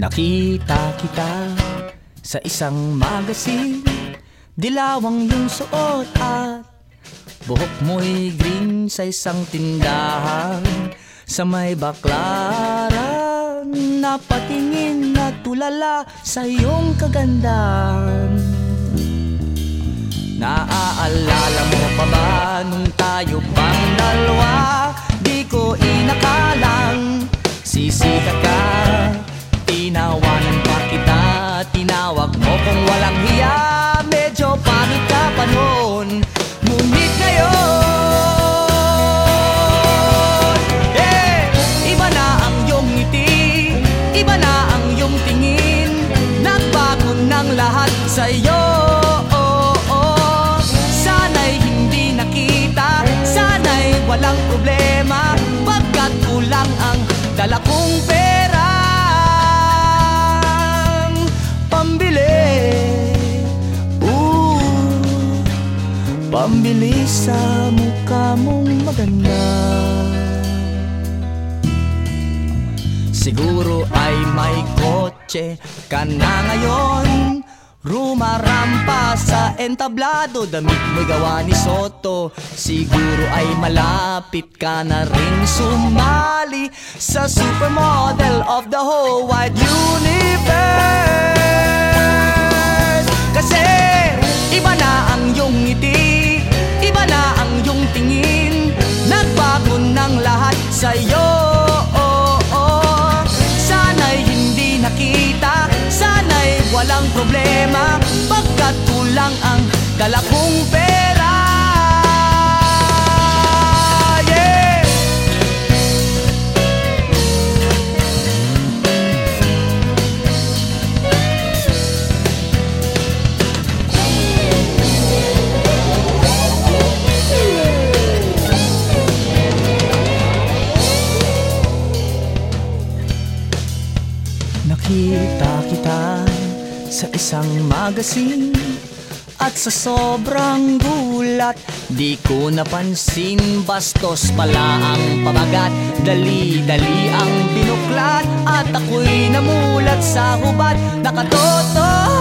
Nakita kita sa isang magasin Dilawang yung suot at Buhok mo'y green sa isang tindahan. Sa may baklaran Napatingin na tulala sa iyong kagandahan. Naaalala mo pa ba nung tayo pang dalawa? Di ko inakalang sisikat ka Tinawanan iba na ang iyong tingin Nagbago ng lahat sa'yo oh, oh. Sana'y hindi nakita, sana'y walang problema Pagkat kulang ang dala kong pera Pambili Ooh, Pambili sa mukha mong maganda Siguro ay may kotse. Ka na ngayon Rumarampa sa entablado. Damit mo'y gawa ni Soto. Siguro ay malapit ka na rin sumali Sa supermodel of the whole wide universe. Kasi sa isang magasin At sa sobrang gulat. Di ko napansin Bastos pala ang pamagat. Dali-dali ang binuklat At ako'y namulat sa hubad. Nakatotohanan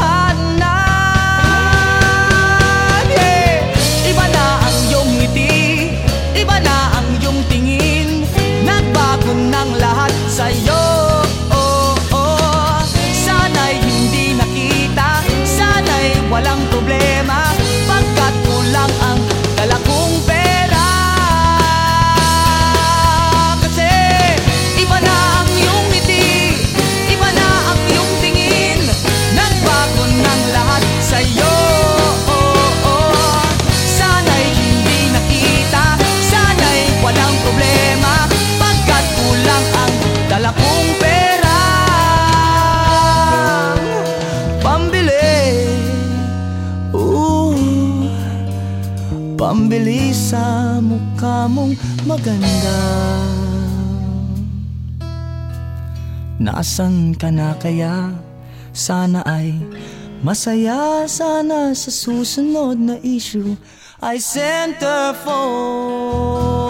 Pambili sa mukha mong maganda Nasaan ka na kaya? Sana ay masaya Sana sa susunod na issue Ay center for